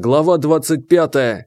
Глава 25.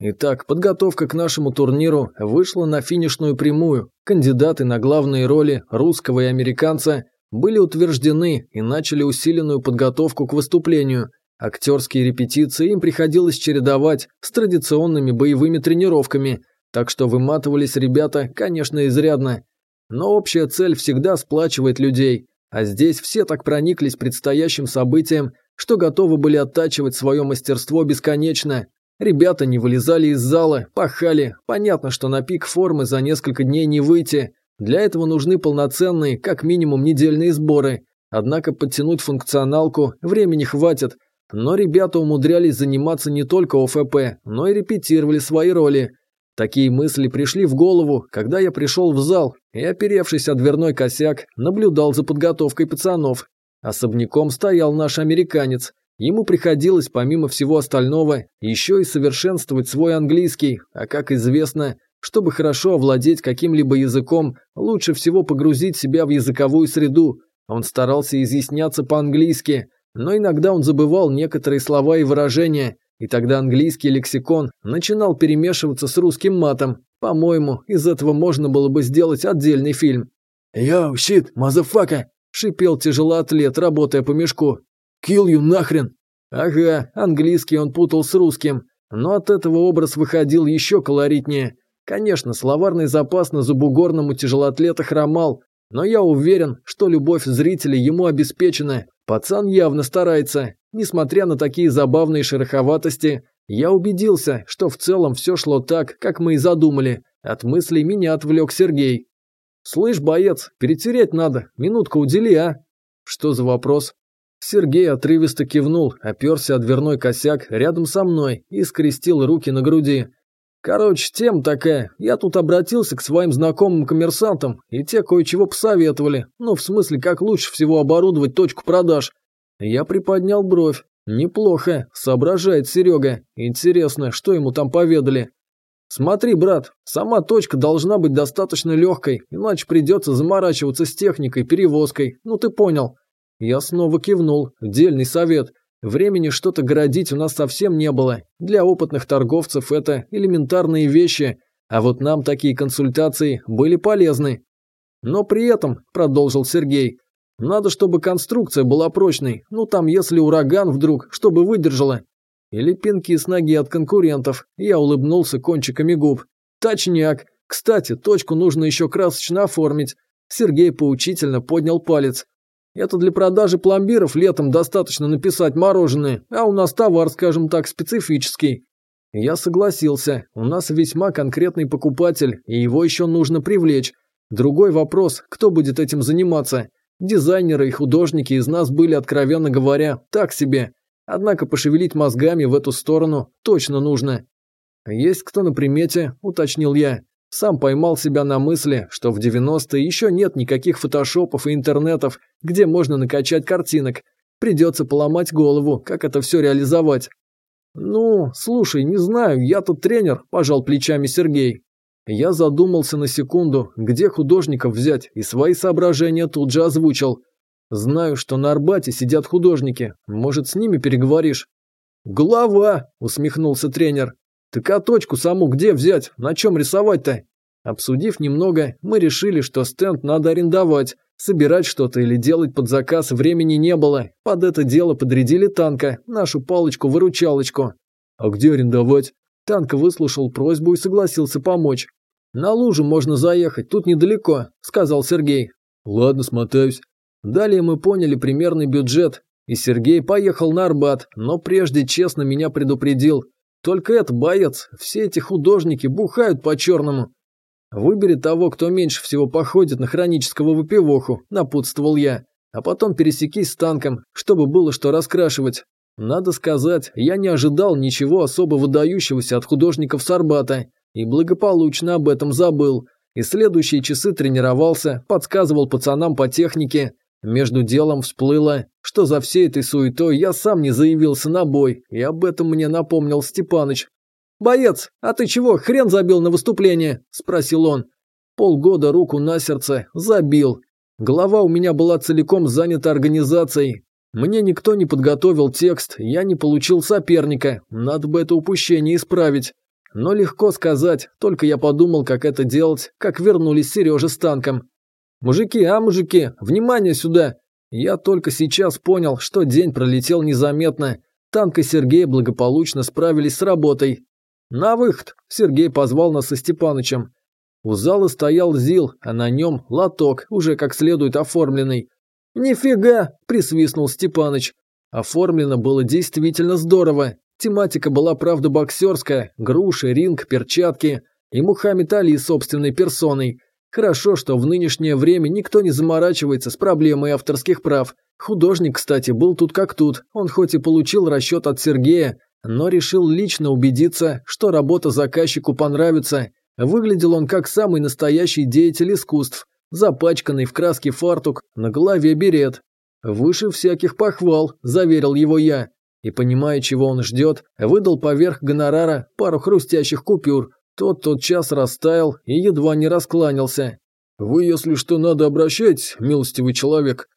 Итак, подготовка к нашему турниру вышла на финишную прямую. Кандидаты на главные роли русского и американца были утверждены и начали усиленную подготовку к выступлению. Актерские репетиции им приходилось чередовать с традиционными боевыми тренировками, так что выматывались ребята, конечно, изрядно. Но общая цель всегда сплачивает людей, а здесь все так прониклись предстоящим событием – что готовы были оттачивать свое мастерство бесконечно. Ребята не вылезали из зала, пахали. Понятно, что на пик формы за несколько дней не выйти. Для этого нужны полноценные, как минимум, недельные сборы. Однако подтянуть функционалку времени хватит. Но ребята умудрялись заниматься не только ОФП, но и репетировали свои роли. Такие мысли пришли в голову, когда я пришел в зал и, оперевшись о дверной косяк, наблюдал за подготовкой пацанов. Особняком стоял наш американец. Ему приходилось, помимо всего остального, еще и совершенствовать свой английский, а, как известно, чтобы хорошо овладеть каким-либо языком, лучше всего погрузить себя в языковую среду. Он старался изъясняться по-английски, но иногда он забывал некоторые слова и выражения, и тогда английский лексикон начинал перемешиваться с русским матом. По-моему, из этого можно было бы сделать отдельный фильм. «Yo, shit, motherfucker!» Шипел тяжелоатлет, работая по мешку. «Килью нахрен!» Ага, английский он путал с русским, но от этого образ выходил еще колоритнее. Конечно, словарный запас на забугорному тяжелоатлета хромал, но я уверен, что любовь зрителей ему обеспечена. Пацан явно старается. Несмотря на такие забавные шероховатости, я убедился, что в целом все шло так, как мы и задумали. От мыслей меня отвлек Сергей. «Слышь, боец, перетереть надо, минутку удели, а?» «Что за вопрос?» Сергей отрывисто кивнул, оперся о дверной косяк рядом со мной и скрестил руки на груди. «Короче, тем такая. Я тут обратился к своим знакомым коммерсантам, и те кое-чего посоветовали. Ну, в смысле, как лучше всего оборудовать точку продаж». Я приподнял бровь. «Неплохо. Соображает Серега. Интересно, что ему там поведали?» Смотри, брат, сама точка должна быть достаточно легкой, иначе придется заморачиваться с техникой, перевозкой. Ну ты понял. Я снова кивнул. Дельный совет. Времени что-то городить у нас совсем не было. Для опытных торговцев это элементарные вещи. А вот нам такие консультации были полезны. Но при этом, продолжил Сергей, надо, чтобы конструкция была прочной. Ну там, если ураган вдруг, чтобы выдержала. Или пинки с ноги от конкурентов, я улыбнулся кончиками губ. Точняк. Кстати, точку нужно еще красочно оформить. Сергей поучительно поднял палец. Это для продажи пломбиров летом достаточно написать мороженое, а у нас товар, скажем так, специфический. Я согласился, у нас весьма конкретный покупатель, и его еще нужно привлечь. Другой вопрос, кто будет этим заниматься? Дизайнеры и художники из нас были, откровенно говоря, так себе. Однако пошевелить мозгами в эту сторону точно нужно. «Есть кто на примете?» – уточнил я. Сам поймал себя на мысли, что в 90-е еще нет никаких фотошопов и интернетов, где можно накачать картинок. Придется поломать голову, как это все реализовать. «Ну, слушай, не знаю, я тут тренер», – пожал плечами Сергей. Я задумался на секунду, где художников взять, и свои соображения тут же озвучил – Знаю, что на Арбате сидят художники. Может, с ними переговоришь?» «Глава!» – усмехнулся тренер. «Так а точку саму где взять? На чем рисовать-то?» Обсудив немного, мы решили, что стенд надо арендовать. Собирать что-то или делать под заказ времени не было. Под это дело подрядили танка, нашу палочку-выручалочку. «А где арендовать?» Танк выслушал просьбу и согласился помочь. «На лужу можно заехать, тут недалеко», – сказал Сергей. «Ладно, смотаюсь. Далее мы поняли примерный бюджет, и Сергей поехал на Арбат, но прежде честно меня предупредил. Только этот боец, все эти художники бухают по-черному. Выбери того, кто меньше всего походит на хронического выпивоху, напутствовал я. А потом пересекись с танком, чтобы было что раскрашивать. Надо сказать, я не ожидал ничего особо выдающегося от художников Сарбата и благополучно об этом забыл. И следующие часы тренировался, подсказывал пацанам по технике, между делом всплыло, что за всей этой суетой я сам не заявился на бой, и об этом мне напомнил Степаныч. «Боец, а ты чего, хрен забил на выступление?» – спросил он. Полгода руку на сердце забил. Голова у меня была целиком занята организацией. Мне никто не подготовил текст, я не получил соперника, надо бы это упущение исправить. Но легко сказать, только я подумал, как это делать, как вернулись Сережа с танком. «Мужики, а, мужики, внимание сюда!» Я только сейчас понял, что день пролетел незаметно. Танк и Сергей благополучно справились с работой. «На выход!» – Сергей позвал нас со Степанычем. У зала стоял ЗИЛ, а на нем лоток, уже как следует оформленный. «Нифига!» – присвистнул Степаныч. Оформлено было действительно здорово. Тематика была, правда, боксерская – груши, ринг, перчатки. И Мухаммед Али собственной персоной – Хорошо, что в нынешнее время никто не заморачивается с проблемой авторских прав. Художник, кстати, был тут как тут. Он хоть и получил расчет от Сергея, но решил лично убедиться, что работа заказчику понравится. Выглядел он как самый настоящий деятель искусств. Запачканный в краске фартук, на голове берет. «Выше всяких похвал», – заверил его я. И, понимая, чего он ждет, выдал поверх гонорара пару хрустящих купюр – тот тот час растаял и едва не раскланялся. «Вы, если что, надо обращать, милостивый человек».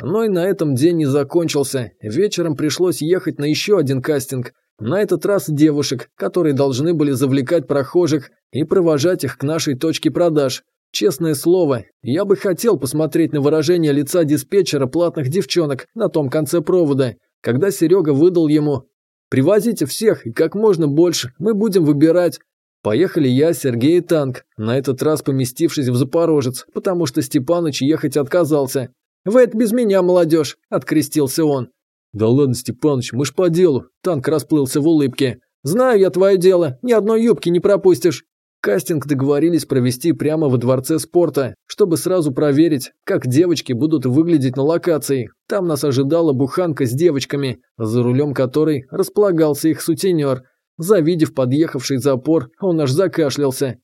Но и на этом день не закончился. Вечером пришлось ехать на еще один кастинг. На этот раз девушек, которые должны были завлекать прохожих и провожать их к нашей точке продаж. Честное слово, я бы хотел посмотреть на выражение лица диспетчера платных девчонок на том конце провода, когда Серега выдал ему «Привозите всех и как можно больше, мы будем выбирать, Поехали я, Сергей и танк, на этот раз поместившись в Запорожец, потому что Степаныч ехать отказался. «Вы это без меня, молодежь!» – открестился он. «Да ладно, Степаныч, мы ж по делу!» – танк расплылся в улыбке. «Знаю я твое дело, ни одной юбки не пропустишь!» Кастинг договорились провести прямо во дворце спорта, чтобы сразу проверить, как девочки будут выглядеть на локации. Там нас ожидала буханка с девочками, за рулем которой располагался их сутенер – Завидев подъехавший запор, он аж закашлялся.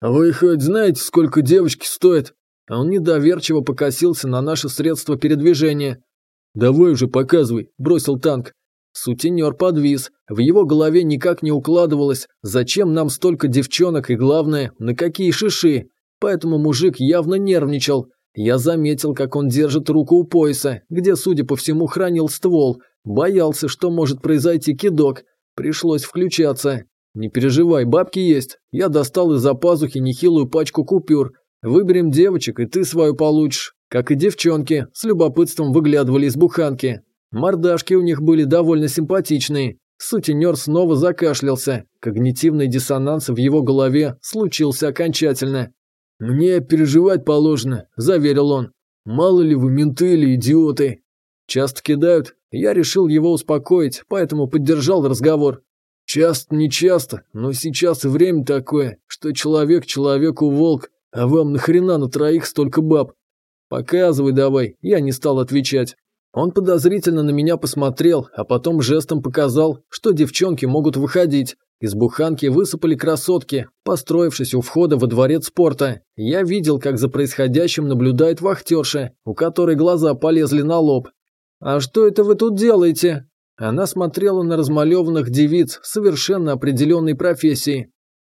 «Вы хоть знаете, сколько девочки стоит? Он недоверчиво покосился на наше средство передвижения. «Давай уже показывай», – бросил танк. Сутенер подвис, в его голове никак не укладывалось, зачем нам столько девчонок и, главное, на какие шиши. Поэтому мужик явно нервничал. Я заметил, как он держит руку у пояса, где, судя по всему, хранил ствол. Боялся, что может произойти кидок. Пришлось включаться. Не переживай, бабки есть. Я достал из-за пазухи нехилую пачку купюр. Выберем девочек, и ты свою получишь. Как и девчонки, с любопытством выглядывали из буханки. Мордашки у них были довольно симпатичные. Сутенер снова закашлялся. Когнитивный диссонанс в его голове случился окончательно. «Мне переживать положено», – заверил он. «Мало ли вы менты или идиоты». «Часто кидают?» Я решил его успокоить, поэтому поддержал разговор. Часто, не часто, но сейчас время такое, что человек человеку волк, а вам нахрена на троих столько баб? Показывай давай, я не стал отвечать. Он подозрительно на меня посмотрел, а потом жестом показал, что девчонки могут выходить. Из буханки высыпали красотки, построившись у входа во дворец спорта. Я видел, как за происходящим наблюдает вахтерша, у которой глаза полезли на лоб. «А что это вы тут делаете?» Она смотрела на размалеванных девиц совершенно определенной профессии.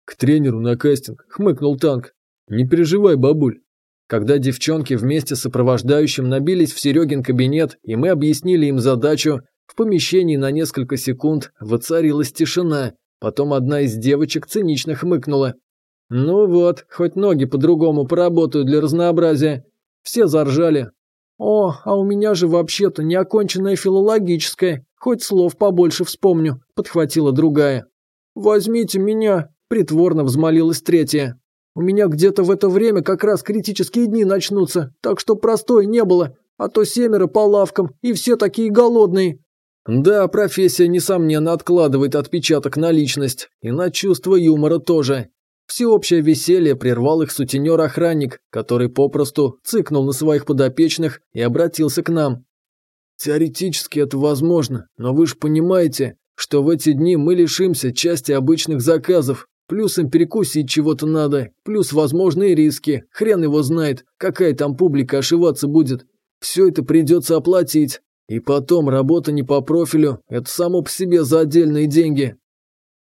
«К тренеру на кастинг», – хмыкнул танк. «Не переживай, бабуль». Когда девчонки вместе с сопровождающим набились в Серегин кабинет, и мы объяснили им задачу, в помещении на несколько секунд воцарилась тишина. Потом одна из девочек цинично хмыкнула. «Ну вот, хоть ноги по-другому поработают для разнообразия». Все заржали, о, а у меня же вообще-то неоконченная филологическая, хоть слов побольше вспомню, подхватила другая. Возьмите меня, притворно взмолилась третья. У меня где-то в это время как раз критические дни начнутся, так что простой не было, а то семеро по лавкам, и все такие голодные. Да, профессия, несомненно, откладывает отпечаток на личность, и на чувство юмора тоже. Всеобщее веселье прервал их сутенер-охранник, который попросту цыкнул на своих подопечных и обратился к нам. «Теоретически это возможно, но вы же понимаете, что в эти дни мы лишимся части обычных заказов, плюс им перекусить чего-то надо, плюс возможные риски, хрен его знает, какая там публика ошиваться будет. Все это придется оплатить. И потом, работа не по профилю, это само по себе за отдельные деньги».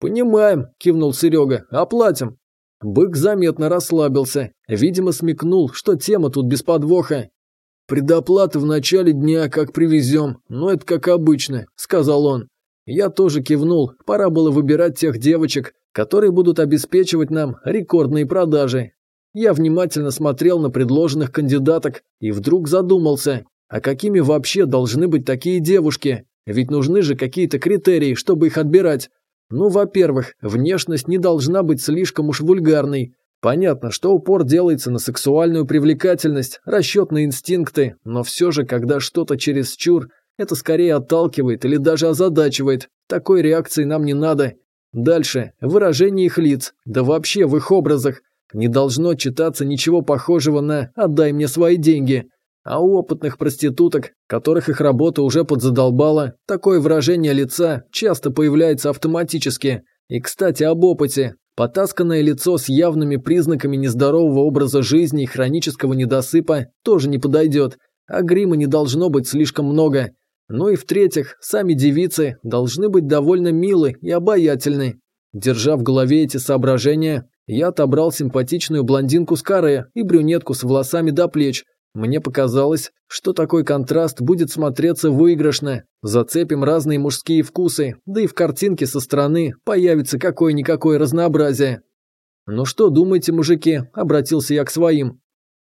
«Понимаем», – кивнул Серега, – «оплатим». Бык заметно расслабился, видимо, смекнул, что тема тут без подвоха. «Предоплата в начале дня, как привезем, но это как обычно», – сказал он. Я тоже кивнул, пора было выбирать тех девочек, которые будут обеспечивать нам рекордные продажи. Я внимательно смотрел на предложенных кандидаток и вдруг задумался, а какими вообще должны быть такие девушки? Ведь нужны же какие-то критерии, чтобы их отбирать. Ну, во-первых, внешность не должна быть слишком уж вульгарной. Понятно, что упор делается на сексуальную привлекательность, расчет на инстинкты, но все же, когда что-то через чур, это скорее отталкивает или даже озадачивает. Такой реакции нам не надо. Дальше, выражение их лиц, да вообще в их образах. Не должно читаться ничего похожего на «отдай мне свои деньги». А у опытных проституток, которых их работа уже подзадолбала, такое выражение лица часто появляется автоматически. И, кстати, об опыте. Потасканное лицо с явными признаками нездорового образа жизни и хронического недосыпа тоже не подойдет, а грима не должно быть слишком много. Ну и в-третьих, сами девицы должны быть довольно милы и обаятельны. Держа в голове эти соображения, я отобрал симпатичную блондинку с каре и брюнетку с волосами до плеч – мне показалось, что такой контраст будет смотреться выигрышно. Зацепим разные мужские вкусы, да и в картинке со стороны появится какое-никакое разнообразие. «Ну что думаете, мужики?» – обратился я к своим.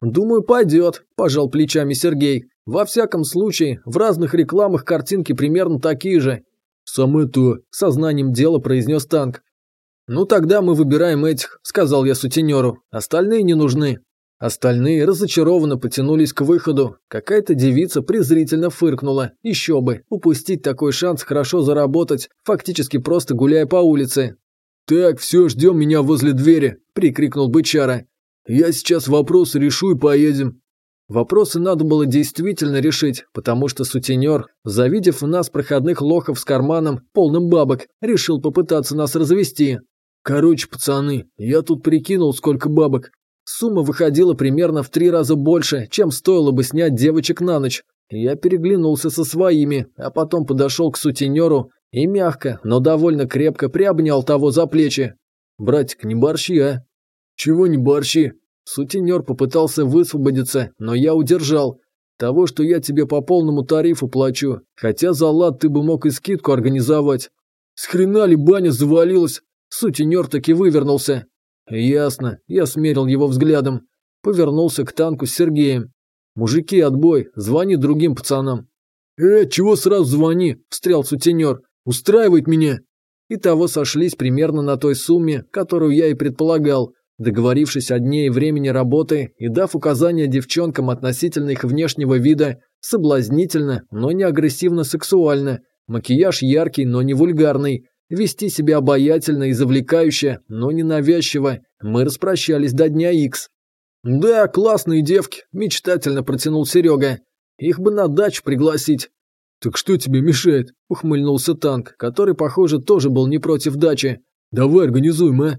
«Думаю, пойдет», – пожал плечами Сергей. «Во всяком случае, в разных рекламах картинки примерно такие же». «Самое то», – сознанием дела произнес танк. «Ну тогда мы выбираем этих», – сказал я сутенеру. «Остальные не нужны». Остальные разочарованно потянулись к выходу. Какая-то девица презрительно фыркнула. Еще бы, упустить такой шанс хорошо заработать, фактически просто гуляя по улице. «Так, все, ждем меня возле двери», – прикрикнул бычара. «Я сейчас вопрос решу и поедем». Вопросы надо было действительно решить, потому что сутенер, завидев в нас проходных лохов с карманом, полным бабок, решил попытаться нас развести. «Короче, пацаны, я тут прикинул, сколько бабок. Сумма выходила примерно в три раза больше, чем стоило бы снять девочек на ночь. Я переглянулся со своими, а потом подошел к сутенеру и мягко, но довольно крепко приобнял того за плечи. «Братик, не борщи, а?» «Чего не борщи?» Сутенер попытался высвободиться, но я удержал. «Того, что я тебе по полному тарифу плачу, хотя за лад ты бы мог и скидку организовать». «Схрена ли баня завалилась?» Сутенер таки вывернулся. «Ясно», я смерил его взглядом. Повернулся к танку с Сергеем. «Мужики, отбой, звони другим пацанам». «Э, чего сразу звони?» – встрял сутенер. «Устраивает меня». И того сошлись примерно на той сумме, которую я и предполагал, договорившись о дне и времени работы и дав указания девчонкам относительно их внешнего вида, соблазнительно, но не агрессивно сексуально, макияж яркий, но не вульгарный, вести себя обаятельно и завлекающе, но ненавязчиво. Мы распрощались до дня Икс. «Да, классные девки», – мечтательно протянул Серега. «Их бы на дачу пригласить». «Так что тебе мешает?» – ухмыльнулся танк, который, похоже, тоже был не против дачи. «Давай организуем, а?»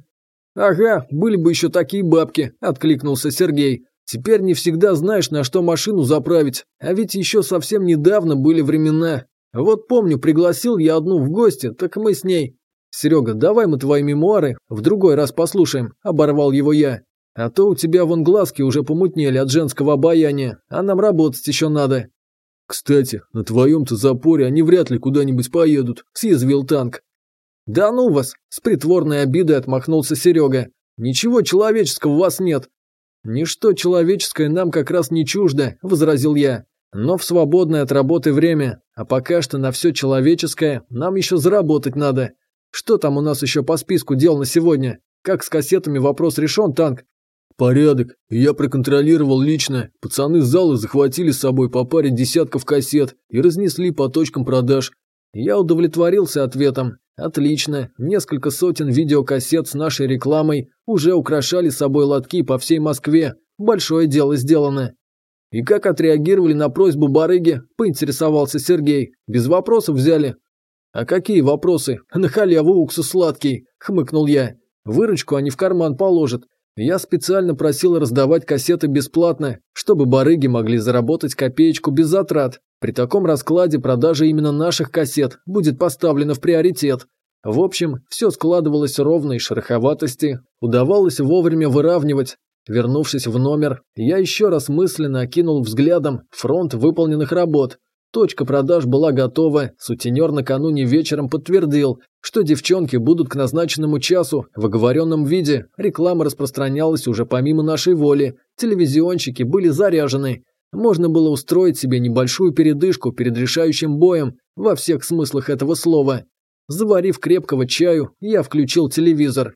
«Ага, были бы еще такие бабки», – откликнулся Сергей. «Теперь не всегда знаешь, на что машину заправить, а ведь еще совсем недавно были времена, вот помню, пригласил я одну в гости, так мы с ней... Серега, давай мы твои мемуары в другой раз послушаем, оборвал его я. А то у тебя вон глазки уже помутнели от женского обаяния, а нам работать еще надо. Кстати, на твоем-то запоре они вряд ли куда-нибудь поедут, съязвил танк. Да ну вас, с притворной обидой отмахнулся Серега. Ничего человеческого у вас нет. Ничто человеческое нам как раз не чуждо, возразил я. Но в свободное от работы время, а пока что на все человеческое нам еще заработать надо. Что там у нас еще по списку дел на сегодня? Как с кассетами вопрос решен, танк? Порядок. Я проконтролировал лично. Пацаны с зала захватили с собой по паре десятков кассет и разнесли по точкам продаж. Я удовлетворился ответом. Отлично. Несколько сотен видеокассет с нашей рекламой уже украшали собой лотки по всей Москве. Большое дело сделано. И как отреагировали на просьбу барыги, поинтересовался Сергей. Без вопросов взяли. А какие вопросы? На халяву уксус сладкий, хмыкнул я. Выручку они в карман положат. Я специально просил раздавать кассеты бесплатно, чтобы барыги могли заработать копеечку без затрат. При таком раскладе продажа именно наших кассет будет поставлена в приоритет. В общем, все складывалось ровно и шероховатости, удавалось вовремя выравнивать, Вернувшись в номер, я еще раз мысленно окинул взглядом фронт выполненных работ. Точка продаж была готова, сутенер накануне вечером подтвердил, что девчонки будут к назначенному часу в оговоренном виде, реклама распространялась уже помимо нашей воли, телевизионщики были заряжены. Можно было устроить себе небольшую передышку перед решающим боем во всех смыслах этого слова. Заварив крепкого чаю, я включил телевизор.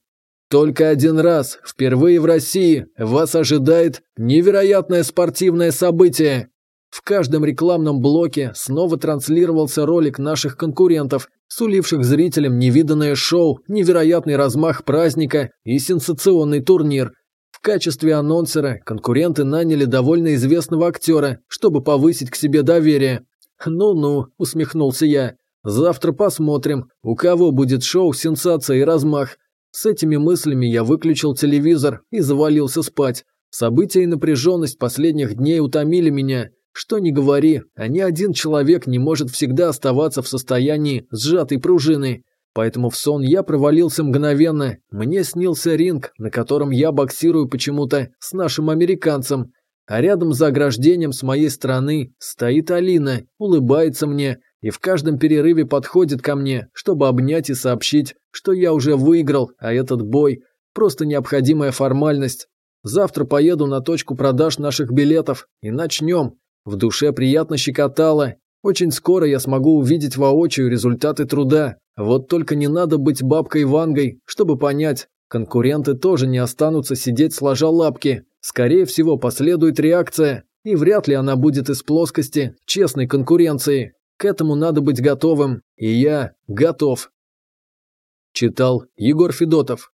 Только один раз, впервые в России, вас ожидает невероятное спортивное событие. В каждом рекламном блоке снова транслировался ролик наших конкурентов, суливших зрителям невиданное шоу, невероятный размах праздника и сенсационный турнир. В качестве анонсера конкуренты наняли довольно известного актера, чтобы повысить к себе доверие. «Ну-ну», – усмехнулся я. «Завтра посмотрим, у кого будет шоу, сенсация и размах. С этими мыслями я выключил телевизор и завалился спать. События и напряженность последних дней утомили меня. Что ни говори, а ни один человек не может всегда оставаться в состоянии сжатой пружины. Поэтому в сон я провалился мгновенно. Мне снился ринг, на котором я боксирую почему-то с нашим американцем. А рядом за ограждением с моей стороны стоит Алина, улыбается мне – и в каждом перерыве подходит ко мне, чтобы обнять и сообщить, что я уже выиграл, а этот бой – просто необходимая формальность. Завтра поеду на точку продаж наших билетов и начнем. В душе приятно щекотало. Очень скоро я смогу увидеть воочию результаты труда. Вот только не надо быть бабкой Вангой, чтобы понять, конкуренты тоже не останутся сидеть сложа лапки. Скорее всего, последует реакция, и вряд ли она будет из плоскости честной конкуренции. К этому надо быть готовым, и я готов. Читал Егор Федотов.